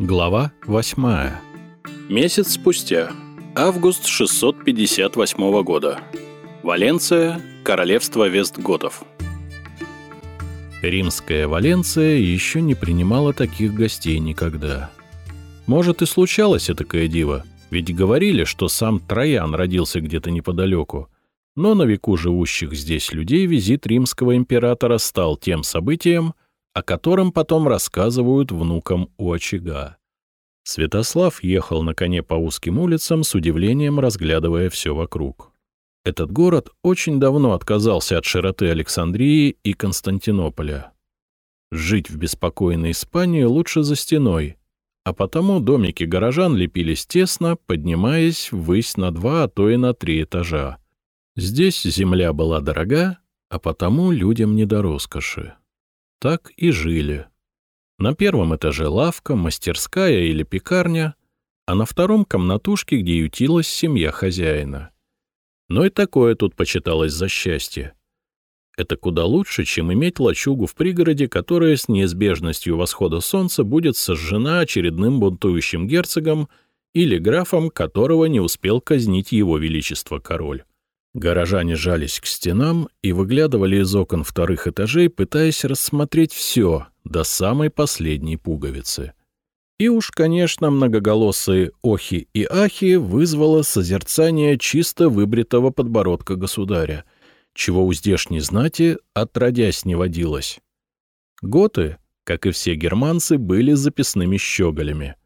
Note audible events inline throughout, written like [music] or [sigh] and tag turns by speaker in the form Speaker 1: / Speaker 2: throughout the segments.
Speaker 1: Глава 8. Месяц спустя. Август 658 года. Валенция, королевство Вестготов. Римская Валенция еще не принимала таких гостей никогда. Может и случалось такое диво, ведь говорили, что сам Троян родился где-то неподалеку. Но на веку живущих здесь людей визит римского императора стал тем событием, о котором потом рассказывают внукам у очага. Святослав ехал на коне по узким улицам, с удивлением разглядывая все вокруг. Этот город очень давно отказался от широты Александрии и Константинополя. Жить в беспокойной Испании лучше за стеной, а потому домики горожан лепились тесно, поднимаясь ввысь на два, а то и на три этажа. Здесь земля была дорога, а потому людям не до роскоши. Так и жили. На первом этаже лавка, мастерская или пекарня, а на втором — комнатушки, где ютилась семья хозяина. Но и такое тут почиталось за счастье. Это куда лучше, чем иметь лачугу в пригороде, которая с неизбежностью восхода солнца будет сожжена очередным бунтующим герцогом или графом, которого не успел казнить его величество король. Горожане жались к стенам и выглядывали из окон вторых этажей, пытаясь рассмотреть все до самой последней пуговицы. И уж, конечно, многоголосые охи и ахи вызвало созерцание чисто выбритого подбородка государя, чего у здешней знати отродясь не водилось. Готы, как и все германцы, были записными щеголями.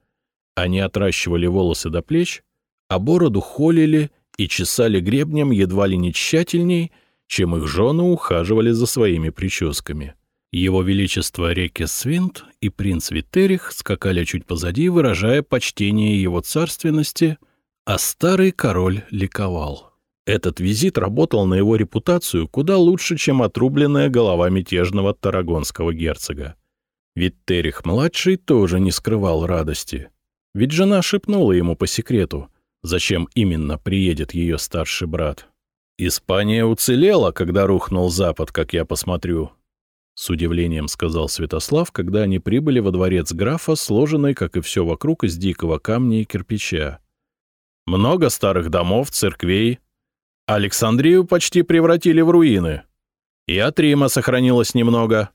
Speaker 1: Они отращивали волосы до плеч, а бороду холили и чесали гребнем едва ли не тщательней, чем их жены ухаживали за своими прическами. Его Величество Реки Свинт и принц Витерих скакали чуть позади, выражая почтение его царственности, а старый король ликовал. Этот визит работал на его репутацию куда лучше, чем отрубленная голова мятежного тарагонского герцога. Виттерих-младший тоже не скрывал радости. Ведь жена шепнула ему по секрету — зачем именно приедет ее старший брат. «Испания уцелела, когда рухнул Запад, как я посмотрю», — с удивлением сказал Святослав, когда они прибыли во дворец графа, сложенный, как и все вокруг, из дикого камня и кирпича. «Много старых домов, церквей. Александрию почти превратили в руины. И от Рима сохранилось немного.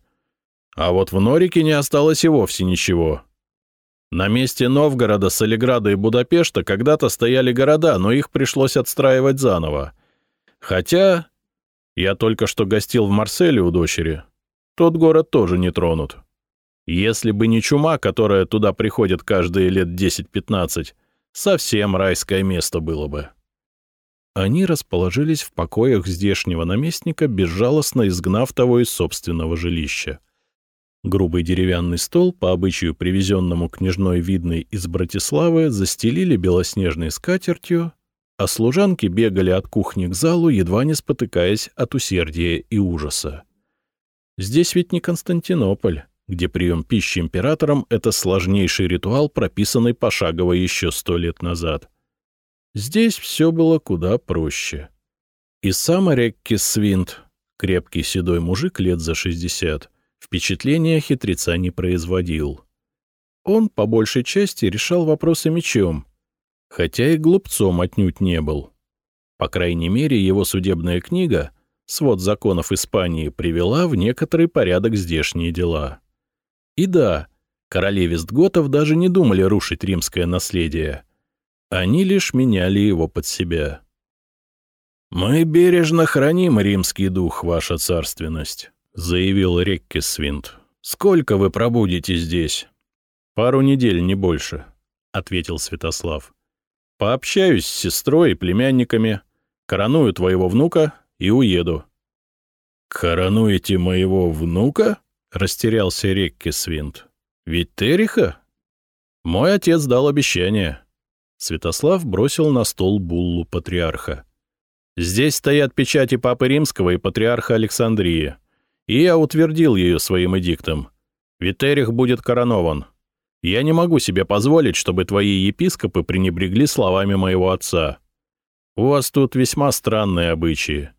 Speaker 1: А вот в Норике не осталось и вовсе ничего. На месте Новгорода, Солиграда и Будапешта когда-то стояли города, но их пришлось отстраивать заново. Хотя я только что гостил в Марселе у дочери. Тот город тоже не тронут. Если бы не чума, которая туда приходит каждые лет 10-15, совсем райское место было бы. Они расположились в покоях здешнего наместника, безжалостно изгнав того из собственного жилища. Грубый деревянный стол, по обычаю привезенному княжной видной из Братиславы, застелили белоснежной скатертью, а служанки бегали от кухни к залу, едва не спотыкаясь от усердия и ужаса. Здесь ведь не Константинополь, где прием пищи императором — это сложнейший ритуал, прописанный пошагово еще сто лет назад. Здесь все было куда проще. И сам Рекки Свинт, крепкий седой мужик лет за шестьдесят, впечатления хитреца не производил. Он, по большей части, решал вопросы мечом, хотя и глупцом отнюдь не был. По крайней мере, его судебная книга «Свод законов Испании» привела в некоторый порядок здешние дела. И да, короли Вестготов даже не думали рушить римское наследие. Они лишь меняли его под себя. «Мы бережно храним римский дух, ваша царственность», — заявил Реккесвинд. «Сколько вы пробудете здесь?» «Пару недель, не больше», — ответил Святослав. «Пообщаюсь с сестрой и племянниками, короную твоего внука и уеду». «Коронуете моего внука?» — растерялся Реккесвинд. «Ведь Териха?» «Мой отец дал обещание». Святослав бросил на стол буллу патриарха. «Здесь стоят печати Папы Римского и патриарха Александрии и я утвердил ее своим эдиктом. Витерих будет коронован. Я не могу себе позволить, чтобы твои епископы пренебрегли словами моего отца. У вас тут весьма странные обычаи».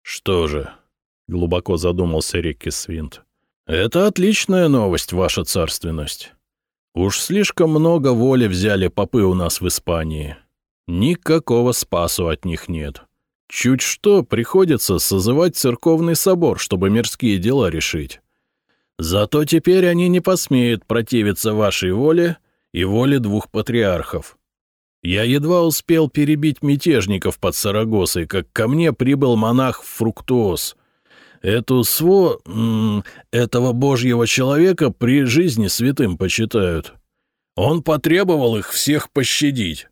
Speaker 1: «Что же?» — глубоко задумался Рикки Свинт. «Это отличная новость, ваша царственность. Уж слишком много воли взяли попы у нас в Испании. Никакого спасу от них нет. Чуть что, приходится созывать церковный собор, чтобы мирские дела решить. Зато теперь они не посмеют противиться вашей воле и воле двух патриархов. Я едва успел перебить мятежников под Сарагосой, как ко мне прибыл монах Фруктуоз. Эту сво... этого божьего человека при жизни святым почитают. Он потребовал их всех пощадить.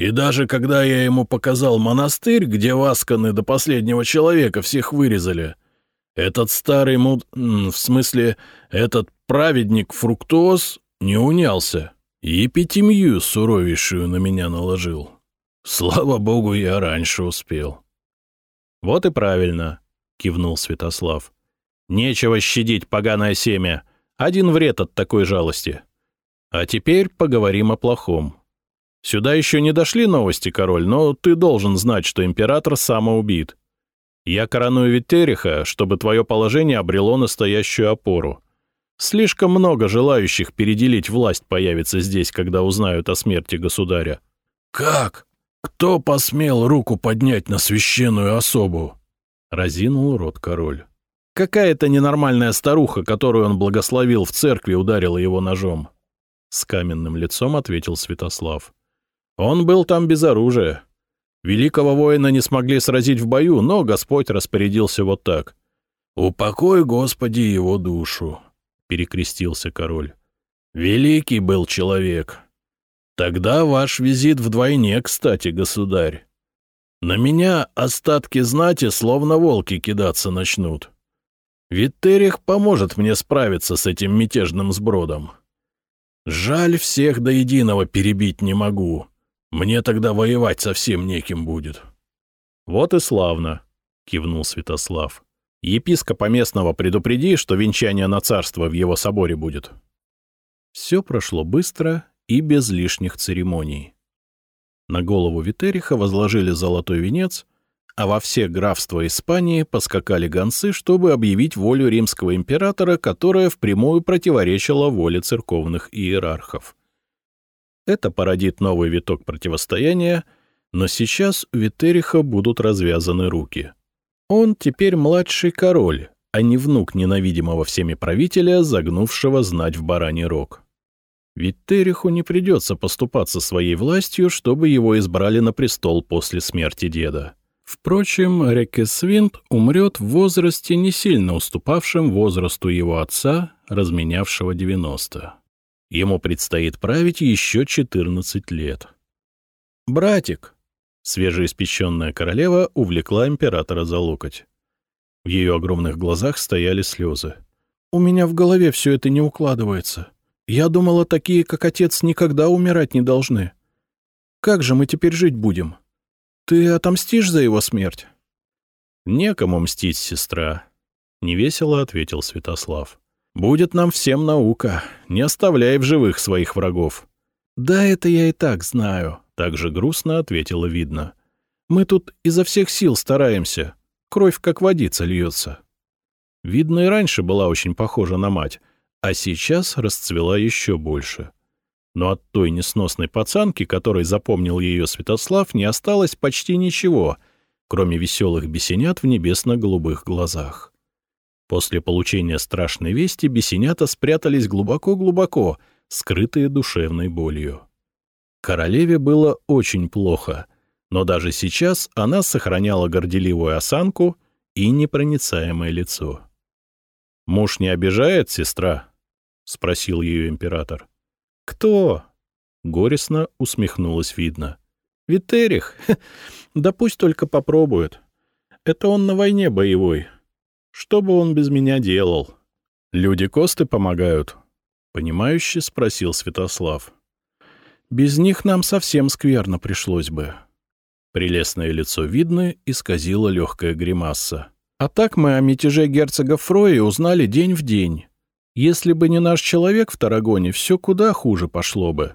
Speaker 1: И даже когда я ему показал монастырь, где васканы до последнего человека всех вырезали, этот старый муд... в смысле, этот праведник Фруктуоз не унялся и эпитемию суровейшую на меня наложил. Слава богу, я раньше успел.
Speaker 2: — Вот и правильно, — кивнул Святослав. — Нечего щадить поганое семя. Один вред от такой жалости. А теперь поговорим о плохом. Сюда еще не дошли новости, король, но ты должен знать, что император самоубит. Я короную Витериха, чтобы твое положение обрело настоящую опору. Слишком много желающих переделить власть появится здесь, когда узнают о смерти государя.
Speaker 1: «Как? Кто посмел руку поднять на священную особу?» — разинул рот король.
Speaker 2: «Какая-то ненормальная старуха, которую он благословил в церкви, ударила его ножом». С каменным лицом ответил Святослав. «Он был там без оружия. Великого воина не смогли сразить в бою, но Господь распорядился вот так.
Speaker 1: «Упокой, Господи, его душу», перекрестился король. «Великий был человек. Тогда ваш визит вдвойне, кстати, государь. На меня остатки знати словно волки кидаться начнут. Виттерих поможет мне справиться с этим мятежным сбродом. Жаль, всех до единого перебить не могу. Мне тогда воевать совсем неким будет».
Speaker 2: «Вот и славно», — кивнул Святослав. Епископа местного предупреди, что венчание на царство в его соборе будет. Все прошло быстро и без лишних церемоний. На голову Витериха возложили золотой венец, а во все графства Испании поскакали гонцы, чтобы объявить волю римского императора, которая впрямую противоречила воле церковных иерархов. Это породит новый виток противостояния, но сейчас у Витериха будут развязаны руки — он теперь младший король, а не внук ненавидимого всеми правителя, загнувшего знать в бараний рог. Ведь Тереху не придется поступаться своей властью, чтобы его избрали на престол после смерти деда. Впрочем, Рекесвинд умрет в возрасте, не сильно уступавшем возрасту его отца, разменявшего 90. Ему предстоит править еще 14 лет. «Братик», Свежеиспеченная королева увлекла императора за локоть. В ее огромных глазах стояли слезы. «У меня в голове все это не укладывается. Я думала, такие, как отец, никогда умирать не должны. Как же мы теперь жить будем? Ты отомстишь за его смерть?» «Некому мстить, сестра», — невесело ответил Святослав. «Будет нам всем наука. Не оставляй в живых своих врагов». «Да это я и так знаю», так же грустно ответила видно. «Мы тут изо всех сил стараемся. Кровь как водица льется». Видно, и раньше была очень похожа на мать, а сейчас расцвела еще больше. Но от той несносной пацанки, которой запомнил ее Святослав, не осталось почти ничего, кроме веселых бесенят в небесно-голубых глазах. После получения страшной вести бесенята спрятались глубоко-глубоко, скрытые душевной болью. Королеве было очень плохо, но даже сейчас она сохраняла горделивую осанку и непроницаемое лицо. «Муж не обижает, сестра?» — спросил ее император. «Кто?» — горестно усмехнулась видно. «Витерих? [laughs] Да пусть только попробует. Это он на войне боевой. Что бы он без меня делал?» «Люди Косты помогают?» — понимающе спросил Святослав. Без них нам совсем скверно пришлось бы. Прелестное лицо видно исказило легкая гримаса. А так мы о мятеже герцога Фроя узнали день в день. Если бы не наш человек в Тарагоне, все куда хуже пошло бы.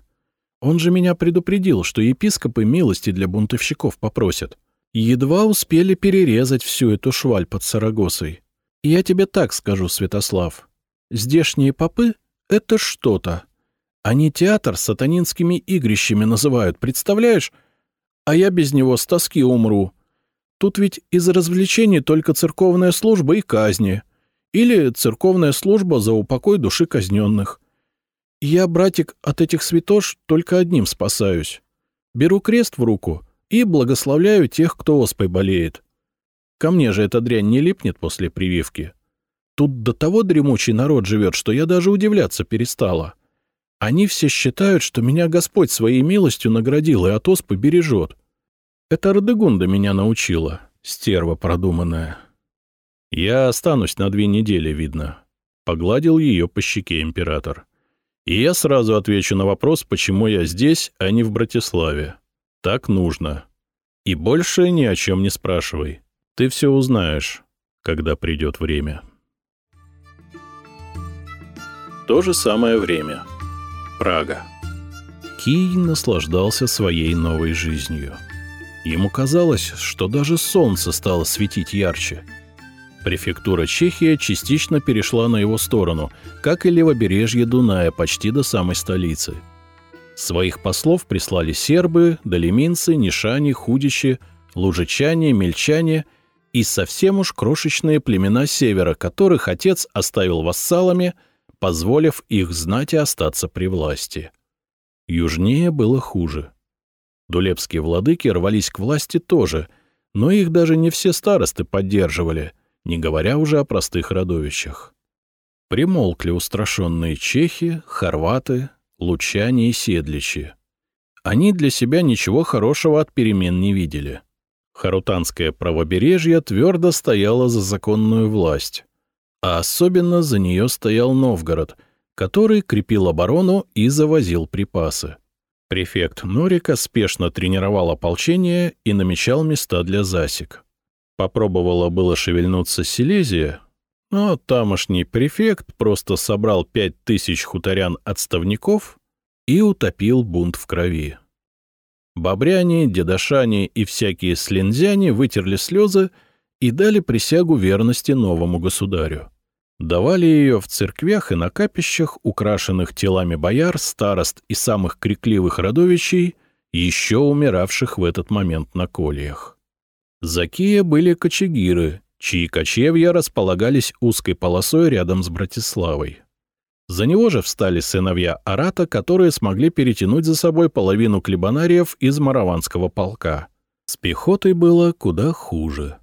Speaker 2: Он же меня предупредил, что епископы милости для бунтовщиков попросят. Едва успели перерезать всю эту шваль под Сарагосой. И я тебе так скажу, Святослав. Здешние попы — это что-то.
Speaker 1: Они театр сатанинскими игрищами называют, представляешь? А я без него с тоски умру. Тут ведь из развлечений только церковная служба и казни. Или церковная служба за упокой души казненных. Я, братик, от этих святош только одним спасаюсь. Беру крест в руку и благословляю тех, кто оспой болеет. Ко мне же эта дрянь не липнет после прививки. Тут до того дремучий народ живет, что я даже удивляться перестала. Они все считают, что меня Господь своей милостью наградил и от оспы бережет. Это Радегунда меня научила, стерва продуманная. Я останусь на две недели, видно. Погладил ее по щеке император. И я сразу отвечу на вопрос, почему я здесь, а не в Братиславе. Так нужно. И больше ни о чем не спрашивай. Ты все узнаешь, когда придет время. То же самое время. Прага. Кий наслаждался своей новой жизнью. Ему казалось, что даже солнце стало светить ярче. Префектура Чехия частично перешла на его сторону, как и левобережье Дуная почти до самой столицы. Своих послов прислали сербы, долеминцы, нишани, худичи, лужичане, мельчане и совсем уж крошечные племена севера, которых отец оставил вассалами – позволив их знать и остаться при власти. Южнее было хуже. Дулепские владыки рвались к власти тоже, но их даже не все старосты поддерживали, не говоря уже о простых родовищах. Примолкли устрашенные чехи, хорваты, лучане и седличи. Они для себя ничего хорошего от перемен не видели. Харутанское правобережье твердо стояло за законную власть, а особенно за нее стоял Новгород, который крепил оборону и завозил припасы. Префект Норика спешно тренировал ополчение и намечал места для засек. Попробовала было шевельнуться Силезия, но тамошний префект просто собрал пять тысяч хуторян-отставников и утопил бунт в крови. Бобряне, дедашане и всякие слинзяне вытерли слезы и дали присягу верности новому государю. Давали ее в церквях и на капищах, украшенных телами бояр, старост и самых крикливых родовищей, еще умиравших в этот момент на кольях. За Кия были кочегиры, чьи кочевья располагались узкой полосой рядом с Братиславой. За него же встали сыновья Арата, которые смогли перетянуть за собой половину клебанариев из Мараванского полка. С пехотой было куда хуже.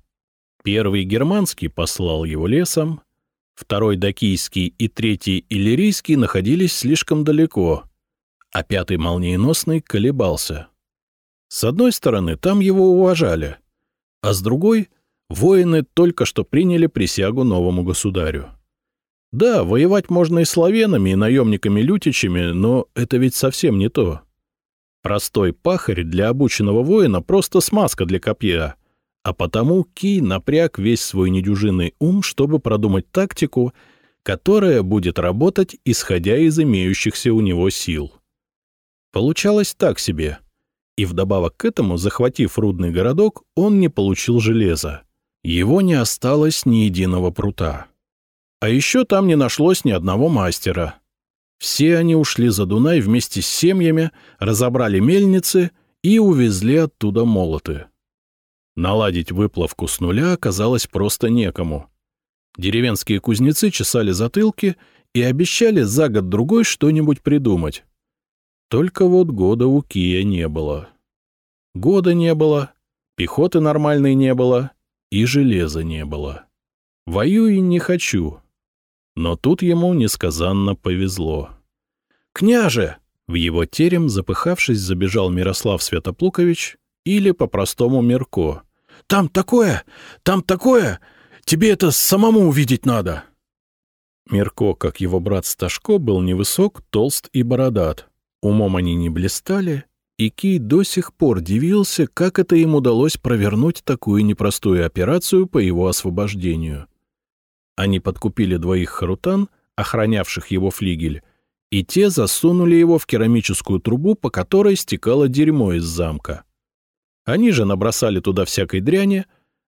Speaker 1: Первый германский послал его лесом, Второй Дакийский и третий Иллирийский находились слишком далеко, а пятый молниеносный колебался. С одной стороны, там его уважали, а с другой — воины только что приняли присягу новому государю. Да, воевать можно и славянами, и наемниками-лютичами, но это ведь совсем не то. Простой пахарь для обученного воина — просто смазка для копья — а потому Ки напряг весь свой недюжинный ум, чтобы продумать тактику, которая будет работать, исходя из имеющихся у него сил. Получалось так себе. И вдобавок к этому, захватив рудный городок, он не получил железа. Его не осталось ни единого прута. А еще там не нашлось ни одного мастера. Все они ушли за Дунай вместе с семьями, разобрали мельницы и увезли оттуда молоты. Наладить выплавку с нуля оказалось просто некому. Деревенские кузнецы чесали затылки и обещали за год-другой что-нибудь придумать. Только вот года у Кия не было. Года не было, пехоты нормальной не было и железа не было. Воюй не хочу. Но тут ему несказанно повезло. «Княже!» В его терем, запыхавшись, забежал Мирослав Святоплукович или по-простому Мерко. «Там такое! Там такое! Тебе это самому увидеть надо!» Мерко, как его брат Сташко, был невысок, толст и бородат. Умом они не блистали, и Кий до сих пор дивился, как это им удалось провернуть такую непростую операцию по его освобождению. Они подкупили двоих харутан, охранявших его флигель, и те засунули его в керамическую трубу, по которой стекало дерьмо из замка. Они же набросали туда всякой дряни,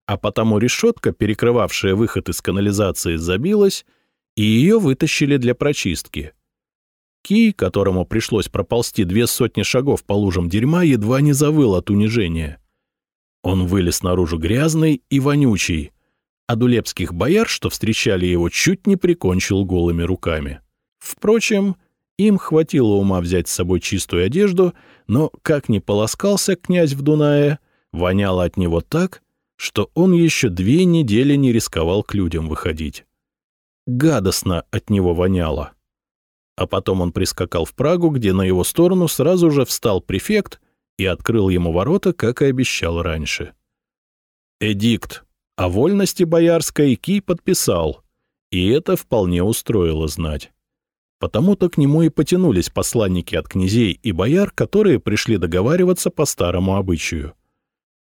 Speaker 1: а потому решетка, перекрывавшая выход из канализации, забилась, и ее вытащили для прочистки. Ки, которому пришлось проползти две сотни шагов по лужам дерьма, едва не завыл от унижения. Он вылез наружу грязный и вонючий, а дулепских бояр, что встречали его, чуть не прикончил голыми руками. Впрочем, им хватило ума взять с собой чистую одежду, но, как ни полоскался князь в Дунае, воняло от него так, что он еще две недели не рисковал к людям выходить. Гадостно от него воняло. А потом он прискакал в Прагу, где на его сторону сразу же встал префект и открыл ему ворота, как и обещал раньше. Эдикт о вольности боярской Ки подписал, и это вполне устроило знать. Потому-то к нему и потянулись посланники от князей и бояр, которые пришли договариваться по старому обычаю.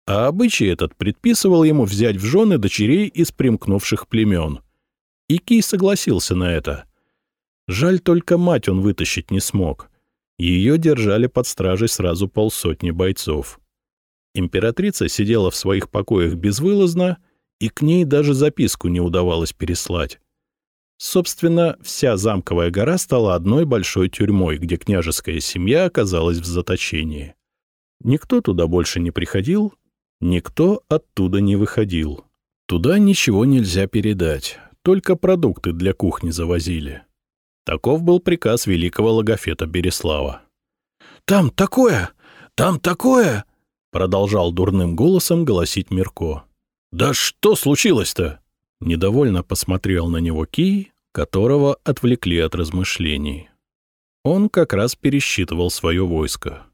Speaker 1: А обычай этот предписывал ему взять в жены дочерей из примкнувших племен. И Кий согласился на это — Жаль, только мать он вытащить не смог. Ее держали под стражей сразу полсотни бойцов. Императрица сидела в своих покоях безвылазно, и к ней даже записку не удавалось переслать. Собственно, вся замковая гора стала одной большой тюрьмой, где княжеская семья оказалась в заточении. Никто туда больше не приходил, никто оттуда не выходил. Туда ничего нельзя передать, только продукты для кухни завозили. Таков был приказ великого логофета Береслава. «Там такое! Там такое!» — продолжал дурным голосом голосить Мирко. «Да что случилось-то?» Недовольно посмотрел на него Кий, которого отвлекли от размышлений. Он как раз пересчитывал свое войско.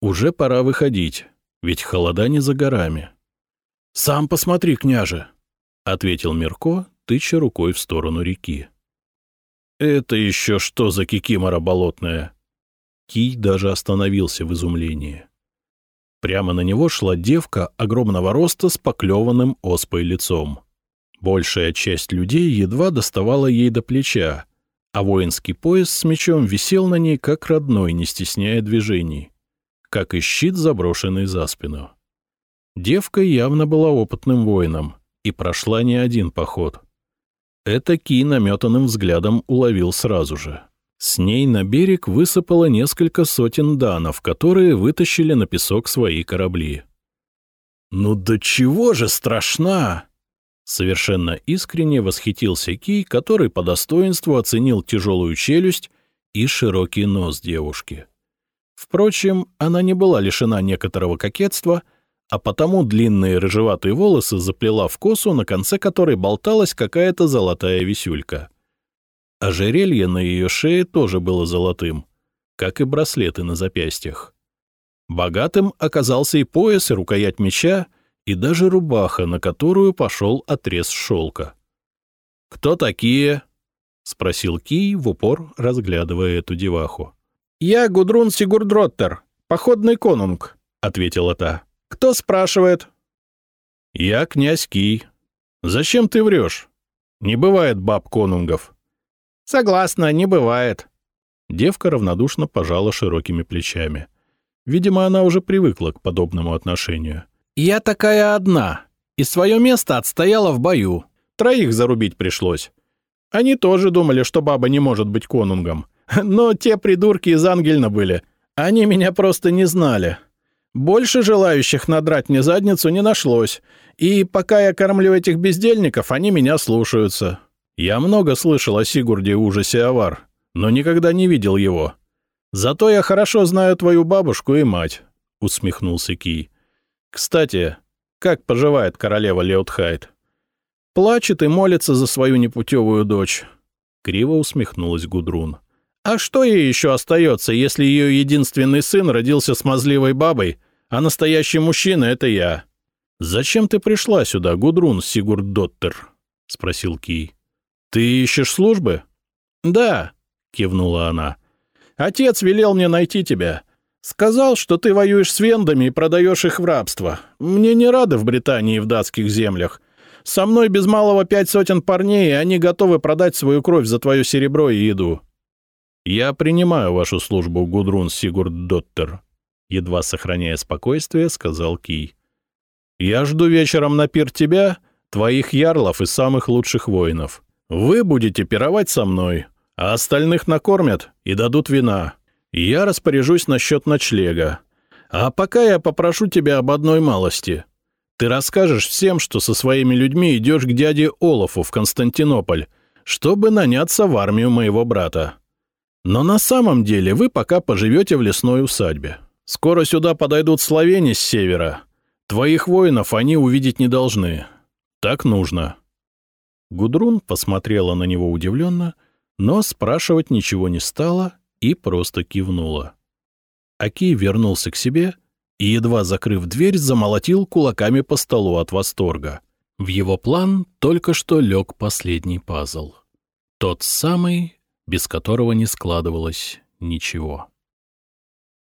Speaker 1: Уже пора выходить, ведь холода не за горами. «Сам посмотри, княже!» — ответил Мирко, тыча рукой в сторону реки. «Это еще что за кикимора болотная?» Кий даже остановился в изумлении. Прямо на него шла девка огромного роста с поклеванным оспой лицом. Большая часть людей едва доставала ей до плеча, а воинский пояс с мечом висел на ней как родной, не стесняя движений, как и щит, заброшенный за спину. Девка явно была опытным воином и прошла не один поход. Это Ки наметанным взглядом уловил сразу же. С ней на берег высыпало несколько сотен данов, которые вытащили на песок свои корабли. «Ну до чего же страшна!» Совершенно искренне восхитился Ки, который по достоинству оценил тяжелую челюсть и широкий нос девушки. Впрочем, она не была лишена некоторого кокетства — а потому длинные рыжеватые волосы заплела в косу, на конце которой болталась какая-то золотая висюлька. Ожерелье на ее шее тоже было золотым, как и браслеты на запястьях. Богатым оказался и пояс, и рукоять меча, и даже рубаха, на которую пошел отрез шелка. «Кто такие?» — спросил Кий, в упор разглядывая эту деваху. «Я Гудрун Сигурдроттер, походный конунг», — ответила та. «Кто спрашивает?» «Я князь Кий. Зачем ты врешь? Не бывает баб конунгов». «Согласна, не бывает». Девка равнодушно пожала широкими плечами. Видимо, она уже привыкла к подобному отношению. «Я такая одна, и свое место отстояла в бою. Троих зарубить пришлось. Они тоже думали, что баба не может быть конунгом. [laughs] Но те придурки из Ангельна были. Они меня просто не знали. Больше желающих надрать мне задницу не нашлось, и пока я кормлю этих бездельников, они меня слушаются. Я много слышал о Сигурде ужасе Авар, но никогда не видел его. Зато я хорошо знаю твою бабушку и мать», — усмехнулся Кий. «Кстати, как поживает королева Леутхайт?» «Плачет и молится за свою непутевую дочь», — криво усмехнулась Гудрун. «А что ей еще остается, если ее единственный сын родился смазливой бабой, а настоящий мужчина — это я. Зачем ты пришла сюда, Гудрун Сигурдоттер? — спросил Кий. Ты ищешь службы? Да, — кивнула она. Отец велел мне найти тебя. Сказал, что ты воюешь с вендами и продаешь их в рабство. Мне не рады в Британии и в датских землях. Со мной без малого пять сотен парней, и они готовы продать свою кровь за твое серебро и еду. Я принимаю вашу службу, Гудрун Сигурдоттер, едва сохраняя спокойствие, сказал Кий. «Я жду вечером на пир тебя, твоих ярлов и самых лучших воинов. Вы будете пировать со мной, а остальных накормят и дадут вина. Я распоряжусь насчет ночлега. А пока я попрошу тебя об одной малости. Ты расскажешь всем, что со своими людьми идешь к дяде Олафу в Константинополь, чтобы наняться в армию моего брата. Но на самом деле вы пока поживете в лесной усадьбе. Скоро сюда подойдут словени с севера. Твоих воинов они увидеть не должны. Так нужно».
Speaker 2: Гудрун посмотрела на него удивленно, но спрашивать ничего не стала и просто кивнула. Аки вернулся к себе и, едва закрыв дверь, замолотил кулаками по столу от восторга. В его план только что лег последний пазл. Тот самый, без которого не складывалось ничего.